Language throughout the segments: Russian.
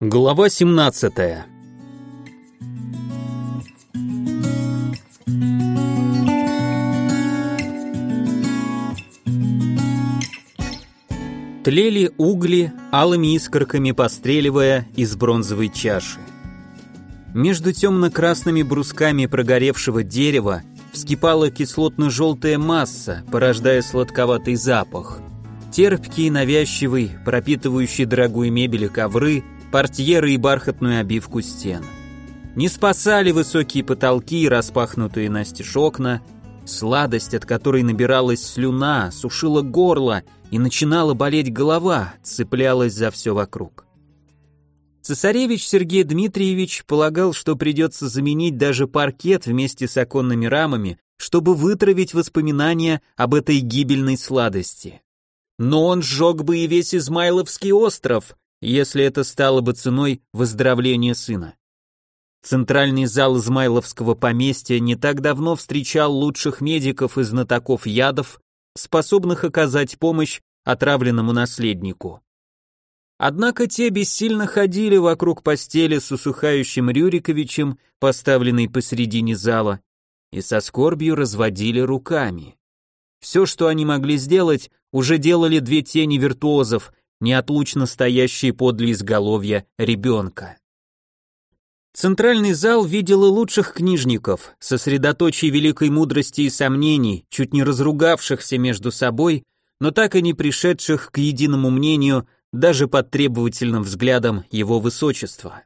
Глава 17 Тлели угли, алыми искорками постреливая из бронзовой чаши. Между темно-красными брусками прогоревшего дерева вскипала кислотно-желтая масса, порождая сладковатый запах. Терпкий, навязчивый, пропитывающий дорогую мебель и ковры, портьеры и бархатную обивку стен. Не спасали высокие потолки и распахнутые настежь окна, сладость, от которой набиралась слюна, сушила горло и начинала болеть голова, цеплялась за все вокруг. Цесаревич Сергей Дмитриевич полагал, что придется заменить даже паркет вместе с оконными рамами, чтобы вытравить воспоминания об этой гибельной сладости. Но он сжег бы и весь Измайловский остров, если это стало бы ценой выздоровления сына. Центральный зал Измайловского поместья не так давно встречал лучших медиков и знатоков ядов, способных оказать помощь отравленному наследнику. Однако те бессильно ходили вокруг постели с усыхающим Рюриковичем, поставленной посредине зала, и со скорбью разводили руками. Все, что они могли сделать, уже делали две тени виртуозов, неотлучно стоящие подле изголовья ребенка. Центральный зал видел и лучших книжников, сосредоточий великой мудрости и сомнений, чуть не разругавшихся между собой, но так и не пришедших к единому мнению даже под требовательным взглядом его высочества.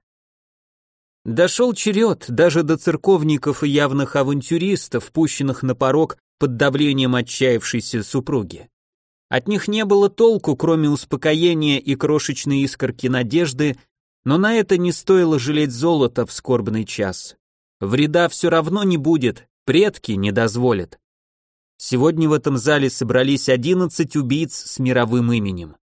Дошел черед даже до церковников и явных авантюристов, пущенных на порог под давлением отчаявшейся супруги. От них не было толку, кроме успокоения и крошечной искорки надежды, но на это не стоило жалеть золота в скорбный час. Вреда все равно не будет, предки не дозволят. Сегодня в этом зале собрались 11 убийц с мировым именем.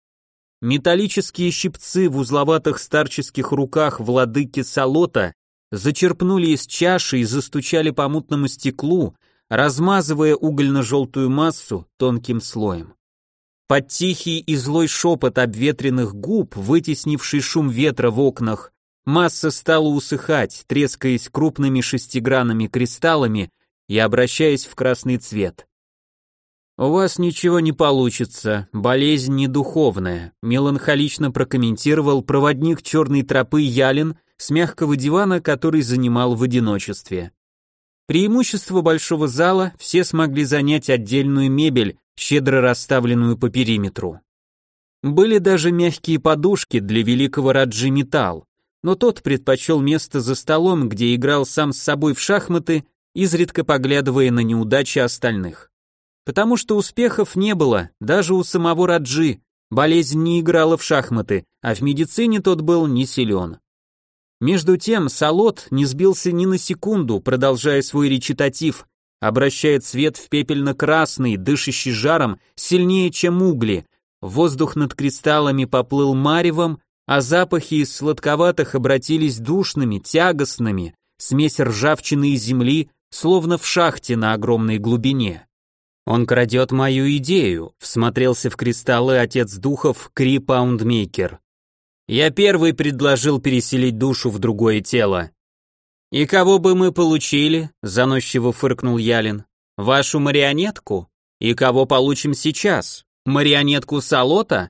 Металлические щипцы в узловатых старческих руках владыки Салота зачерпнули из чаши и застучали по мутному стеклу, размазывая угольно-желтую массу тонким слоем. Под тихий и злой шепот обветренных губ, вытеснивший шум ветра в окнах, масса стала усыхать, трескаясь крупными шестигранными кристаллами и обращаясь в красный цвет. «У вас ничего не получится, болезнь не духовная», меланхолично прокомментировал проводник черной тропы Ялин с мягкого дивана, который занимал в одиночестве. Преимущество большого зала все смогли занять отдельную мебель, щедро расставленную по периметру. Были даже мягкие подушки для великого Раджи Металл, но тот предпочел место за столом, где играл сам с собой в шахматы, изредка поглядывая на неудачи остальных. Потому что успехов не было, даже у самого Раджи, болезнь не играла в шахматы, а в медицине тот был не силен. Между тем Салот не сбился ни на секунду, продолжая свой речитатив, обращает свет в пепельно-красный, дышащий жаром, сильнее, чем угли. Воздух над кристаллами поплыл маревом, а запахи из сладковатых обратились душными, тягостными, смесь ржавчины и земли, словно в шахте на огромной глубине. «Он крадет мою идею», — всмотрелся в кристаллы отец духов Кри Паундмейкер. «Я первый предложил переселить душу в другое тело. «И кого бы мы получили?» – заносчиво фыркнул Ялин. «Вашу марионетку? И кого получим сейчас? Марионетку Салота?»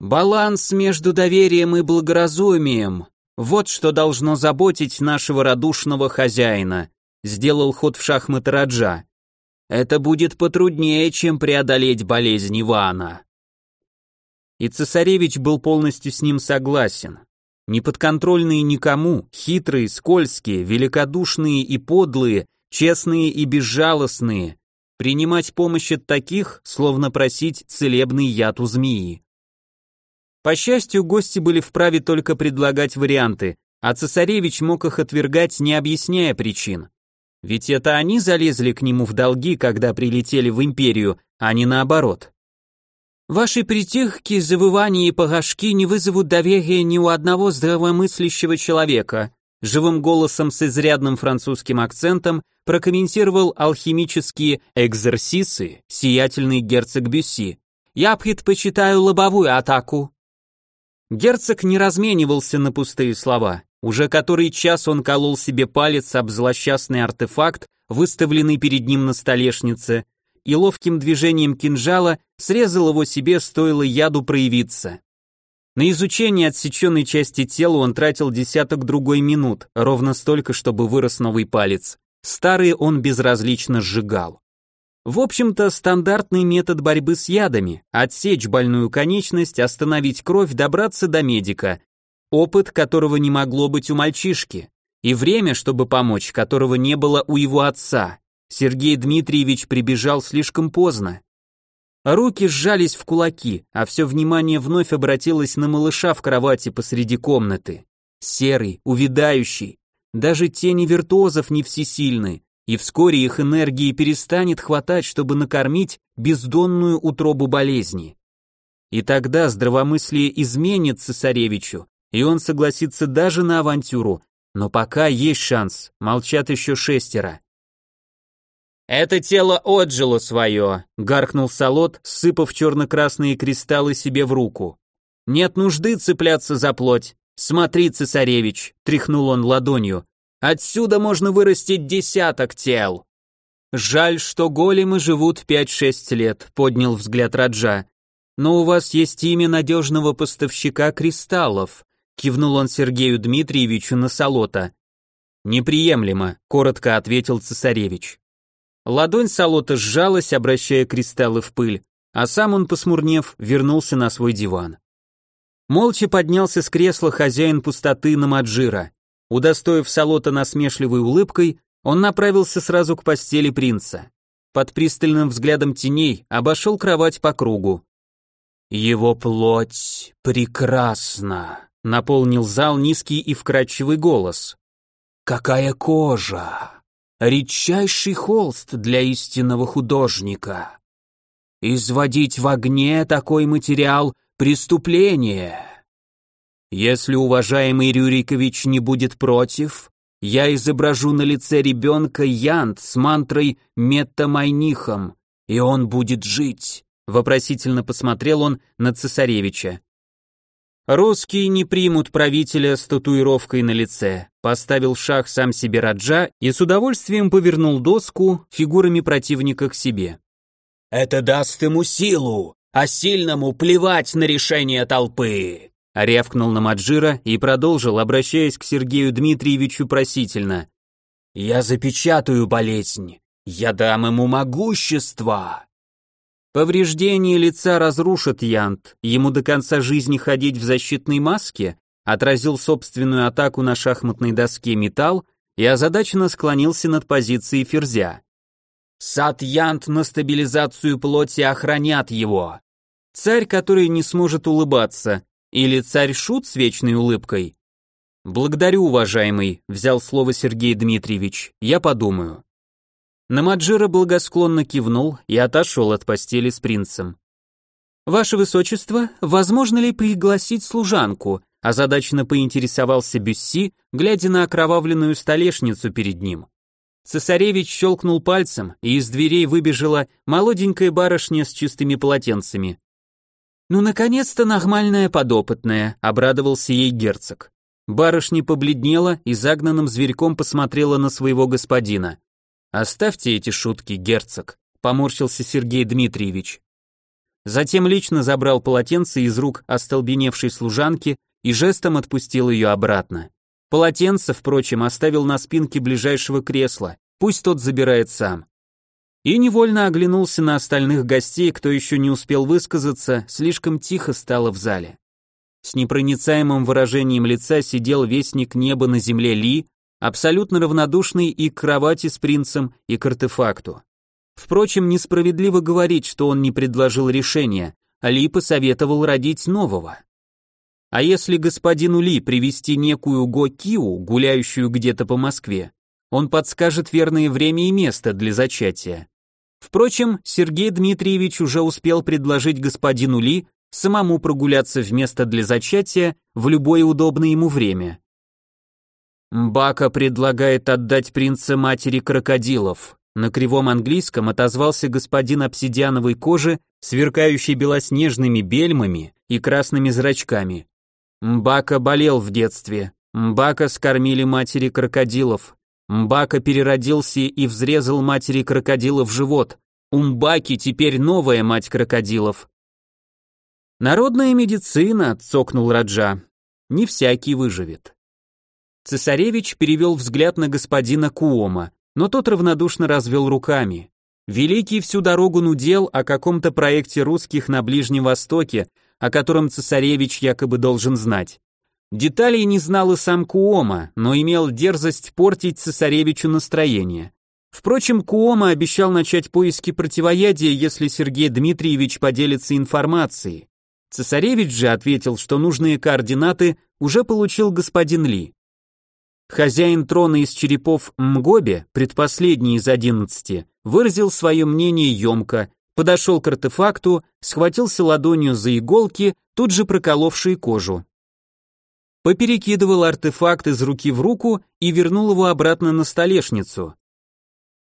«Баланс между доверием и благоразумием. Вот что должно заботить нашего радушного хозяина», – сделал ход в шахматы Раджа. «Это будет потруднее, чем преодолеть болезнь Ивана». И цесаревич был полностью с ним согласен неподконтрольные никому, хитрые, скользкие, великодушные и подлые, честные и безжалостные, принимать помощь от таких, словно просить целебный яд у змеи. По счастью, гости были вправе только предлагать варианты, а цесаревич мог их отвергать, не объясняя причин. Ведь это они залезли к нему в долги, когда прилетели в империю, а не наоборот. Ваши притирки, завывания и погашки не вызовут доверия ни у одного здравомыслящего человека, живым голосом с изрядным французским акцентом прокомментировал алхимические экзерсисы сиятельный герцог Бюсси. Я предпочитаю лобовую атаку. Герцог не разменивался на пустые слова. Уже который час он колол себе палец об злосчастный артефакт, выставленный перед ним на столешнице, и ловким движением кинжала срезал его себе, стоило яду проявиться. На изучение отсеченной части тела он тратил десяток другой минут, ровно столько, чтобы вырос новый палец. Старый он безразлично сжигал. В общем-то, стандартный метод борьбы с ядами – отсечь больную конечность, остановить кровь, добраться до медика. Опыт, которого не могло быть у мальчишки. И время, чтобы помочь, которого не было у его отца. Сергей Дмитриевич прибежал слишком поздно. Руки сжались в кулаки, а все внимание вновь обратилось на малыша в кровати посреди комнаты. Серый, увядающий. Даже тени виртуозов не всесильны, и вскоре их энергии перестанет хватать, чтобы накормить бездонную утробу болезни. И тогда здравомыслие изменит цесаревичу, и он согласится даже на авантюру, но пока есть шанс, молчат еще шестеро. «Это тело отжило свое», — гаркнул Салот, сыпав черно-красные кристаллы себе в руку. «Нет нужды цепляться за плоть. Смотри, цесаревич», — тряхнул он ладонью. «Отсюда можно вырастить десяток тел». «Жаль, что големы живут пять-шесть лет», — поднял взгляд Раджа. «Но у вас есть имя надежного поставщика кристаллов», — кивнул он Сергею Дмитриевичу на Салота. «Неприемлемо», — коротко ответил цесаревич. Ладонь Салота сжалась, обращая кристаллы в пыль, а сам он, посмурнев, вернулся на свой диван. Молча поднялся с кресла хозяин пустоты на Маджира. Удостоив Салота насмешливой улыбкой, он направился сразу к постели принца. Под пристальным взглядом теней обошел кровать по кругу. «Его плоть прекрасна», — наполнил зал низкий и вкрадчивый голос. «Какая кожа! Редчайший холст для истинного художника. Изводить в огне такой материал – преступление. Если уважаемый Рюрикович не будет против, я изображу на лице ребенка Янт с мантрой Метта-Майнихом, и он будет жить. Вопросительно посмотрел он на цесаревича. Русские не примут правителя с татуировкой на лице. Поставил шах сам себе Раджа и с удовольствием повернул доску фигурами противника к себе. Это даст ему силу, а сильному плевать на решение толпы. Рявкнул на Маджира и продолжил, обращаясь к Сергею Дмитриевичу просительно. «Я запечатаю болезнь, я дам ему могущество, Повреждение лица разрушит Янт, ему до конца жизни ходить в защитной маске, отразил собственную атаку на шахматной доске металл и озадаченно склонился над позицией ферзя. Сад Янт на стабилизацию плоти охранят его. Царь, который не сможет улыбаться, или царь Шут с вечной улыбкой? Благодарю, уважаемый, взял слово Сергей Дмитриевич, я подумаю. Намаджира благосклонно кивнул и отошел от постели с принцем. «Ваше высочество, возможно ли пригласить служанку?» озадаченно поинтересовался Бюсси, глядя на окровавленную столешницу перед ним. Цесаревич щелкнул пальцем, и из дверей выбежала молоденькая барышня с чистыми полотенцами. «Ну, наконец-то нормальная подопытная», — обрадовался ей герцог. Барышня побледнела и загнанным зверьком посмотрела на своего господина. «Оставьте эти шутки, герцог», — поморщился Сергей Дмитриевич. Затем лично забрал полотенце из рук остолбеневшей служанки и жестом отпустил ее обратно. Полотенце, впрочем, оставил на спинке ближайшего кресла, пусть тот забирает сам. И невольно оглянулся на остальных гостей, кто еще не успел высказаться, слишком тихо стало в зале. С непроницаемым выражением лица сидел вестник неба на земле Ли, абсолютно равнодушный и к кровати с принцем, и к артефакту. Впрочем, несправедливо говорить, что он не предложил решения, а Ли посоветовал родить нового. А если господину Ли привести некую Го Киу, гуляющую где-то по Москве, он подскажет верное время и место для зачатия. Впрочем, Сергей Дмитриевич уже успел предложить господину Ли самому прогуляться в место для зачатия в любое удобное ему время. Бака предлагает отдать принца матери крокодилов. На кривом английском отозвался господин обсидиановой кожи, сверкающий белоснежными бельмами и красными зрачками. Мбака болел в детстве. Мбака скормили матери крокодилов. Мбака переродился и взрезал матери крокодила в живот. У Мбаки теперь новая мать крокодилов. Народная медицина, цокнул Раджа. Не всякий выживет. Цесаревич перевел взгляд на господина Куома, но тот равнодушно развел руками. Великий всю дорогу нудел о каком-то проекте русских на Ближнем Востоке, о котором цесаревич якобы должен знать. Деталей не знал и сам Куома, но имел дерзость портить цесаревичу настроение. Впрочем, Куома обещал начать поиски противоядия, если Сергей Дмитриевич поделится информацией. Цесаревич же ответил, что нужные координаты уже получил господин Ли. Хозяин трона из черепов Мгобе, предпоследний из одиннадцати, выразил свое мнение емко, подошел к артефакту, схватился ладонью за иголки, тут же проколовшие кожу. Поперекидывал артефакт из руки в руку и вернул его обратно на столешницу.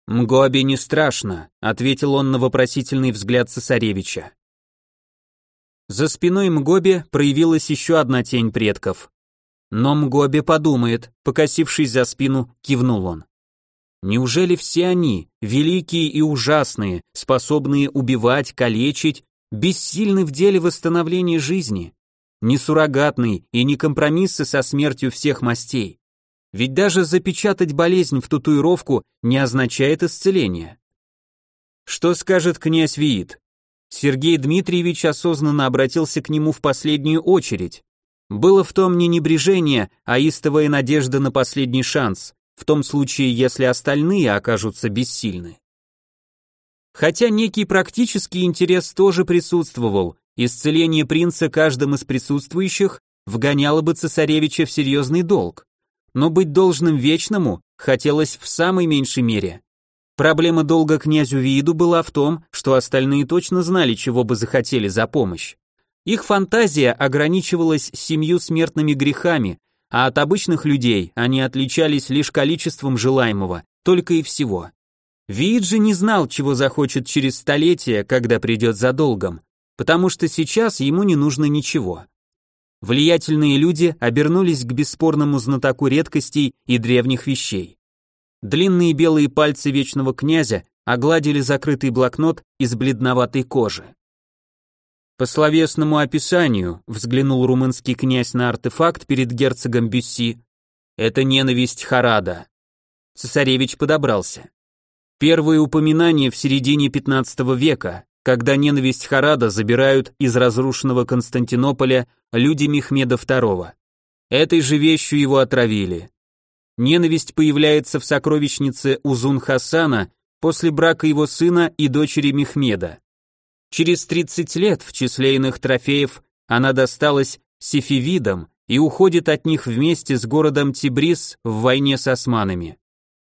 «Мгобе не страшно», — ответил он на вопросительный взгляд цесаревича. За спиной Мгобе проявилась еще одна тень предков. Но Мгобе подумает, покосившись за спину, кивнул он. Неужели все они, великие и ужасные, способные убивать, калечить, бессильны в деле восстановления жизни? Не суррогатный и не компромиссы со смертью всех мастей. Ведь даже запечатать болезнь в татуировку не означает исцеление. Что скажет князь Виит? Сергей Дмитриевич осознанно обратился к нему в последнюю очередь. Было в том не небрежение, а истовая надежда на последний шанс, в том случае, если остальные окажутся бессильны. Хотя некий практический интерес тоже присутствовал, исцеление принца каждым из присутствующих вгоняло бы цесаревича в серьезный долг. Но быть должным вечному хотелось в самой меньшей мере. Проблема долга князю Вииду была в том, что остальные точно знали, чего бы захотели за помощь. Их фантазия ограничивалась семью смертными грехами, а от обычных людей они отличались лишь количеством желаемого, только и всего. Вид же не знал, чего захочет через столетия, когда придет за долгом, потому что сейчас ему не нужно ничего. Влиятельные люди обернулись к бесспорному знатоку редкостей и древних вещей. Длинные белые пальцы вечного князя огладили закрытый блокнот из бледноватой кожи. По словесному описанию, взглянул румынский князь на артефакт перед герцогом Бюсси, это ненависть Харада. Цесаревич подобрался. Первые упоминания в середине 15 века, когда ненависть Харада забирают из разрушенного Константинополя люди Мехмеда II. Этой же вещью его отравили. Ненависть появляется в сокровищнице Узун Хасана после брака его сына и дочери Мехмеда. Через 30 лет в числе иных трофеев она досталась сефевидам и уходит от них вместе с городом Тибрис в войне с османами.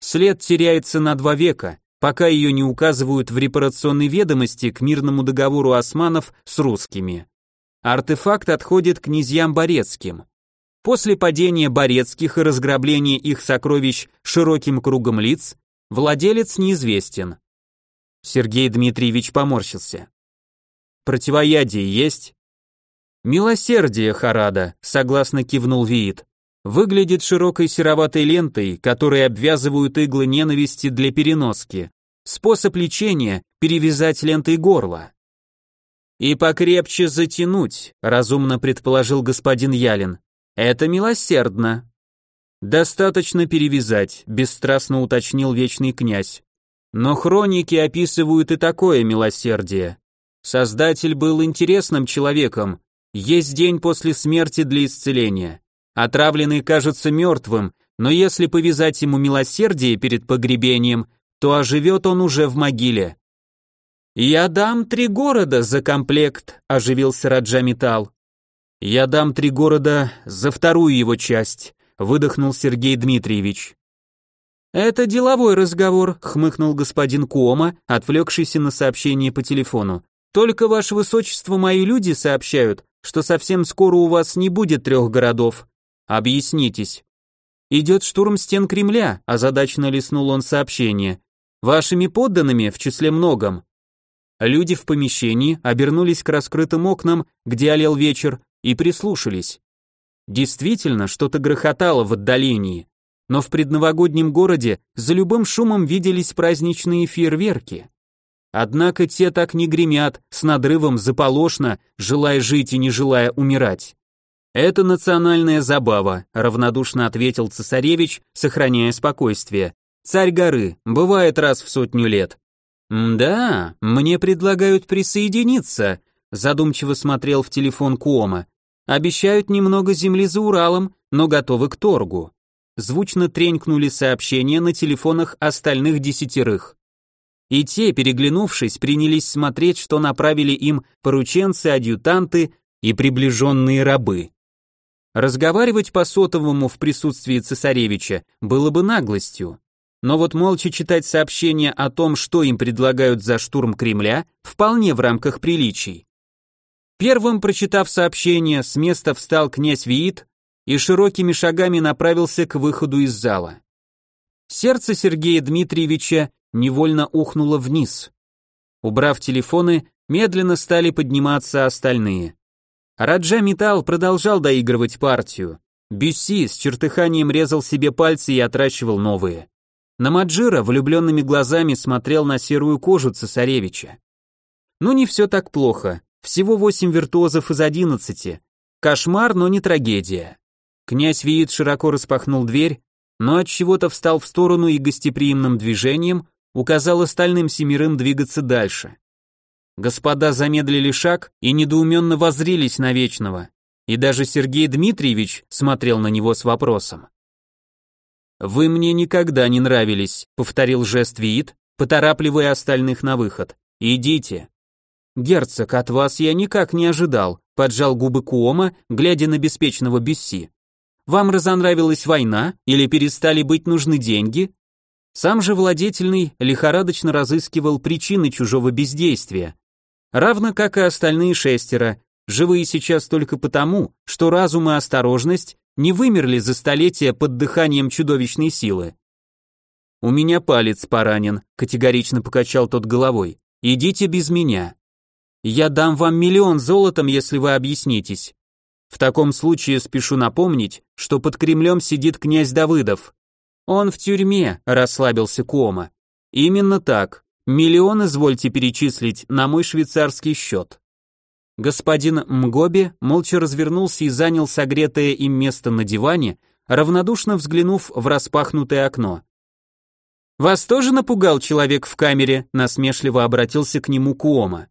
След теряется на два века, пока ее не указывают в репарационной ведомости к мирному договору османов с русскими. Артефакт отходит князьям Борецким. После падения Борецких и разграбления их сокровищ широким кругом лиц, владелец неизвестен. Сергей Дмитриевич поморщился. Противоядие есть? Милосердие, Харада, согласно кивнул Виит. Выглядит широкой сероватой лентой, которой обвязывают иглы ненависти для переноски. Способ лечения – перевязать лентой горло. И покрепче затянуть, разумно предположил господин Ялин. Это милосердно. Достаточно перевязать, бесстрастно уточнил вечный князь. Но хроники описывают и такое милосердие. Создатель был интересным человеком. Есть день после смерти для исцеления. Отравленный кажется мертвым, но если повязать ему милосердие перед погребением, то оживет он уже в могиле. «Я дам три города за комплект», — оживился Раджа Металл. «Я дам три города за вторую его часть», — выдохнул Сергей Дмитриевич. «Это деловой разговор», — хмыкнул господин Куома, отвлекшийся на сообщение по телефону. Только, ваше высочество, мои люди сообщают, что совсем скоро у вас не будет трех городов. Объяснитесь. Идет штурм стен Кремля, озадаченно листнул он сообщение. Вашими подданными в числе многом. Люди в помещении обернулись к раскрытым окнам, где олел вечер, и прислушались. Действительно, что-то грохотало в отдалении, но в предновогоднем городе за любым шумом виделись праздничные фейерверки. Однако те так не гремят, с надрывом заполошно, желая жить и не желая умирать. «Это национальная забава», — равнодушно ответил цесаревич, сохраняя спокойствие. «Царь горы, бывает раз в сотню лет». «Да, мне предлагают присоединиться», — задумчиво смотрел в телефон Куома. «Обещают немного земли за Уралом, но готовы к торгу». Звучно тренькнули сообщения на телефонах остальных десятерых. И те, переглянувшись, принялись смотреть, что направили им порученцы, адъютанты и приближенные рабы. Разговаривать по сотовому в присутствии цесаревича было бы наглостью. Но вот молча читать сообщения о том, что им предлагают за штурм Кремля, вполне в рамках приличий. Первым, прочитав сообщение, с места встал князь Виит и широкими шагами направился к выходу из зала. Сердце Сергея Дмитриевича невольно ухнуло вниз. Убрав телефоны, медленно стали подниматься остальные. Раджа Металл продолжал доигрывать партию. Бюсси с чертыханием резал себе пальцы и отращивал новые. Намаджира влюбленными глазами смотрел на серую кожу цесаревича. Ну не все так плохо, всего восемь виртуозов из одиннадцати. Кошмар, но не трагедия. Князь Виит широко распахнул дверь, но от чего-то встал в сторону и гостеприимным движением указал остальным семерым двигаться дальше. Господа замедлили шаг и недоуменно воззрились на Вечного, и даже Сергей Дмитриевич смотрел на него с вопросом. «Вы мне никогда не нравились», — повторил жест Виит, поторапливая остальных на выход. «Идите». «Герцог, от вас я никак не ожидал», — поджал губы Куома, глядя на беспечного Бесси. «Вам разонравилась война или перестали быть нужны деньги?» Сам же владетельный лихорадочно разыскивал причины чужого бездействия, равно как и остальные шестеро, живые сейчас только потому, что разум и осторожность не вымерли за столетия под дыханием чудовищной силы. «У меня палец поранен», — категорично покачал тот головой. «Идите без меня. Я дам вам миллион золотом, если вы объяснитесь. В таком случае спешу напомнить, что под Кремлем сидит князь Давыдов. Он в тюрьме, расслабился Кома. Именно так. Миллион извольте перечислить на мой швейцарский счет. Господин Мгоби молча развернулся и занял согретое им место на диване, равнодушно взглянув в распахнутое окно. «Вас тоже напугал человек в камере?» — насмешливо обратился к нему Куома.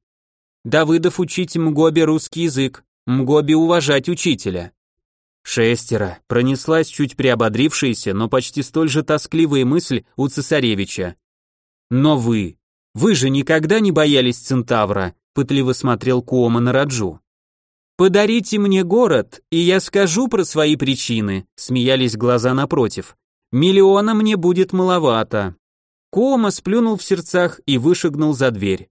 «Давыдов учить Мгоби русский язык, Мгоби уважать учителя». Шестеро. Пронеслась чуть приободрившаяся, но почти столь же тоскливая мысль у цесаревича. «Но вы, вы же никогда не боялись Центавра, пытливо смотрел Куома на Раджу. Подарите мне город, и я скажу про свои причины, смеялись глаза напротив. Миллиона мне будет маловато. Куома сплюнул в сердцах и вышагнул за дверь.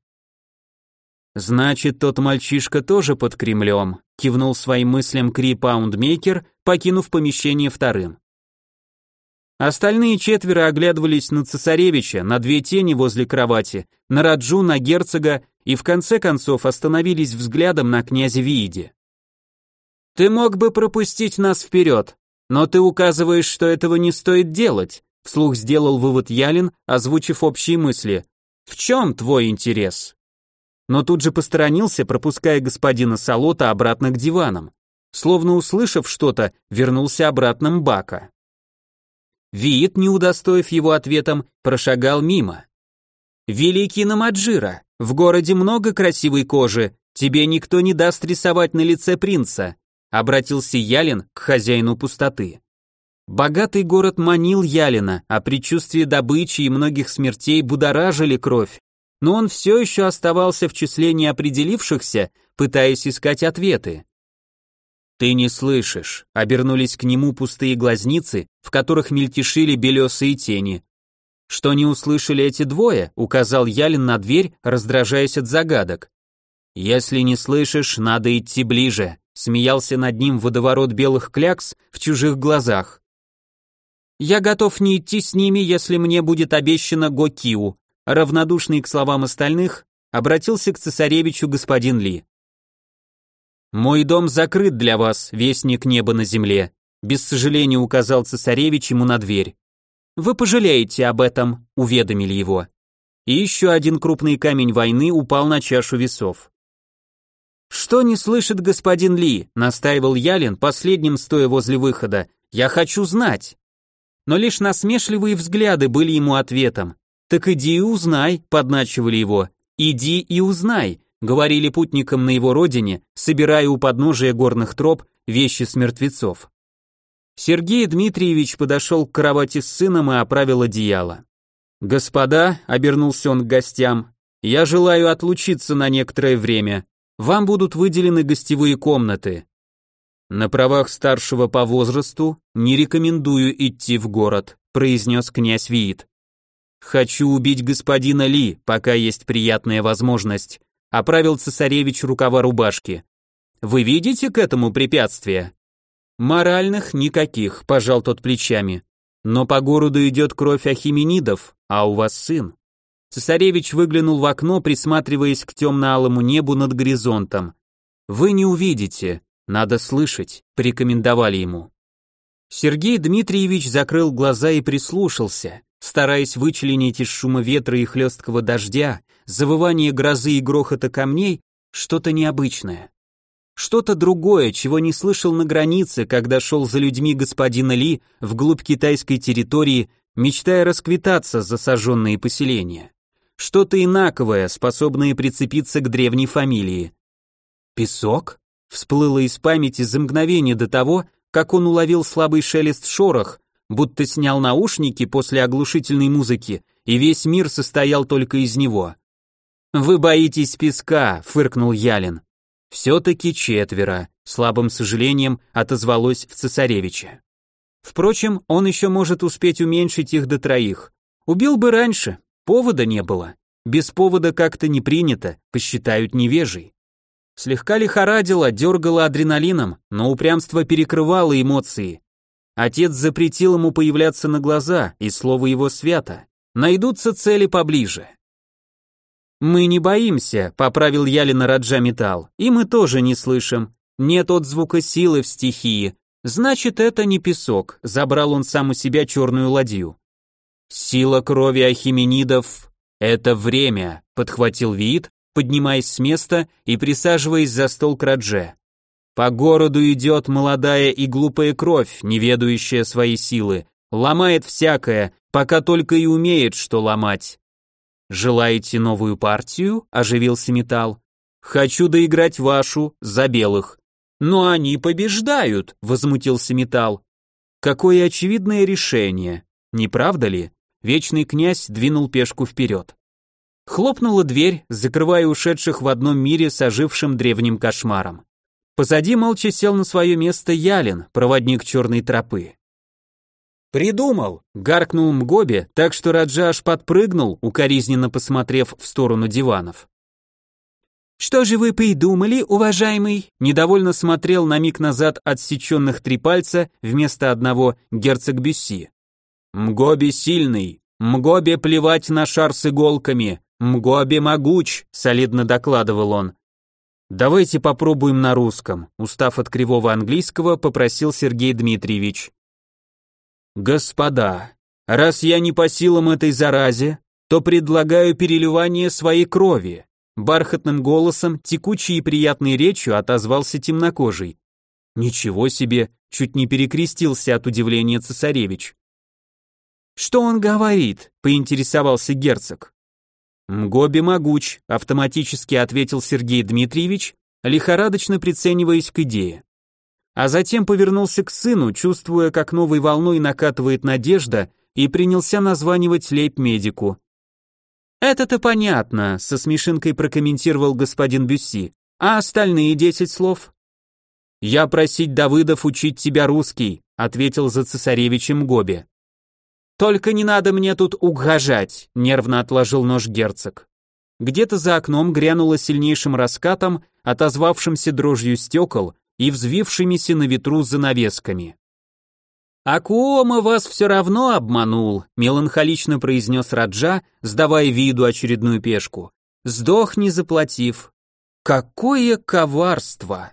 Значит, тот мальчишка тоже под Кремлем, кивнул своим мыслям Кри Паундмейкер, покинув помещение вторым. Остальные четверо оглядывались на цесаревича, на две тени возле кровати, на Раджу, на герцога и в конце концов остановились взглядом на князя Вииде. «Ты мог бы пропустить нас вперед, но ты указываешь, что этого не стоит делать», вслух сделал вывод Ялин, озвучив общие мысли. «В чем твой интерес?» Но тут же посторонился, пропуская господина Солота обратно к диванам. Словно услышав что-то, вернулся обратно Мбака. Виит, не удостоив его ответом, прошагал мимо. «Великий Намаджира, в городе много красивой кожи, тебе никто не даст рисовать на лице принца», обратился Ялин к хозяину пустоты. Богатый город манил Ялина, а предчувствие добычи и многих смертей будоражили кровь, но он все еще оставался в числе неопределившихся, пытаясь искать ответы. «Ты не слышишь», — обернулись к нему пустые глазницы, в которых мельтешили белесые тени. «Что не услышали эти двое?» — указал Ялин на дверь, раздражаясь от загадок. «Если не слышишь, надо идти ближе», — смеялся над ним водоворот белых клякс в чужих глазах. «Я готов не идти с ними, если мне будет обещано Гокиу», равнодушный к словам остальных, обратился к цесаревичу господин Ли. «Мой дом закрыт для вас, вестник неба на земле», без сожаления указал цесаревич ему на дверь. «Вы пожалеете об этом», — уведомили его. И еще один крупный камень войны упал на чашу весов. «Что не слышит господин Ли?» — настаивал Ялин, последним стоя возле выхода. «Я хочу знать». Но лишь насмешливые взгляды были ему ответом. «Так иди и узнай», — подначивали его. «Иди и узнай», — говорили путникам на его родине, собирая у подножия горных троп вещи с мертвецов. Сергей Дмитриевич подошел к кровати с сыном и оправил одеяло. «Господа», — обернулся он к гостям, — «я желаю отлучиться на некоторое время. Вам будут выделены гостевые комнаты. На правах старшего по возрасту не рекомендую идти в город, произнес князь Виит. Хочу убить господина Ли, пока есть приятная возможность, оправил цесаревич рукава рубашки. Вы видите к этому препятствия? Моральных никаких, пожал тот плечами. Но по городу идет кровь ахименидов, а у вас сын. Цесаревич выглянул в окно, присматриваясь к темно-алому небу над горизонтом. «Вы не увидите, надо слышать», — порекомендовали ему. Сергей Дмитриевич закрыл глаза и прислушался, стараясь вычленить из шума ветра и хлесткого дождя, завывания грозы и грохота камней, что-то необычное. Что-то другое, чего не слышал на границе, когда шел за людьми господина Ли вглубь китайской территории, мечтая расквитаться за сожженные поселения что-то инаковое, способное прицепиться к древней фамилии. Песок? Всплыло из памяти за мгновение до того, как он уловил слабый шелест шорох, будто снял наушники после оглушительной музыки, и весь мир состоял только из него. «Вы боитесь песка», — фыркнул Ялин. «Все-таки четверо», — слабым сожалением отозвалось в цесаревича. Впрочем, он еще может успеть уменьшить их до троих. Убил бы раньше, Повода не было. Без повода как-то не принято, посчитают невежей. Слегка лихорадило, дергало адреналином, но упрямство перекрывало эмоции. Отец запретил ему появляться на глаза, и слово его свято. Найдутся цели поближе. «Мы не боимся», — поправил Ялина Раджа Металл, «и мы тоже не слышим. Нет отзвука силы в стихии. Значит, это не песок», — забрал он сам у себя черную ладью. «Сила крови ахименидов — это время», — подхватил Виит, поднимаясь с места и присаживаясь за стол к Радже. «По городу идет молодая и глупая кровь, не ведающая свои силы, ломает всякое, пока только и умеет, что ломать». «Желаете новую партию?» — оживился Металл. «Хочу доиграть вашу, за белых». «Но они побеждают», — возмутился Металл. «Какое очевидное решение, не правда ли?» Вечный князь двинул пешку вперед. Хлопнула дверь, закрывая ушедших в одном мире с ожившим древним кошмаром. Позади молча сел на свое место Ялин, проводник черной тропы. «Придумал!» — гаркнул Мгоби, так что Раджа аж подпрыгнул, укоризненно посмотрев в сторону диванов. «Что же вы придумали, уважаемый?» Недовольно смотрел на миг назад отсеченных три пальца вместо одного герцог Бюсси. Мгоби сильный, Мгоби плевать на шар с иголками, Мгоби могуч, солидно докладывал он. Давайте попробуем на русском, устав от кривого английского, попросил Сергей Дмитриевич. Господа, раз я не по силам этой заразе, то предлагаю переливание своей крови. Бархатным голосом, текучей и приятной речью отозвался темнокожий. Ничего себе, чуть не перекрестился от удивления цесаревич. «Что он говорит?» — поинтересовался герцог. «Мгоби могуч», — автоматически ответил Сергей Дмитриевич, лихорадочно прицениваясь к идее. А затем повернулся к сыну, чувствуя, как новой волной накатывает надежда, и принялся названивать лейб-медику. «Это-то понятно», — со смешинкой прокомментировал господин Бюсси. «А остальные десять слов?» «Я просить Давыдов учить тебя русский», — ответил за цесаревичем Гоби. «Только не надо мне тут угожать», — нервно отложил нож герцог. Где-то за окном грянуло сильнейшим раскатом, отозвавшимся дрожью стекол и взвившимися на ветру занавесками. «Акуома вас все равно обманул», — меланхолично произнес Раджа, сдавая виду очередную пешку. «Сдох, не заплатив». «Какое коварство!»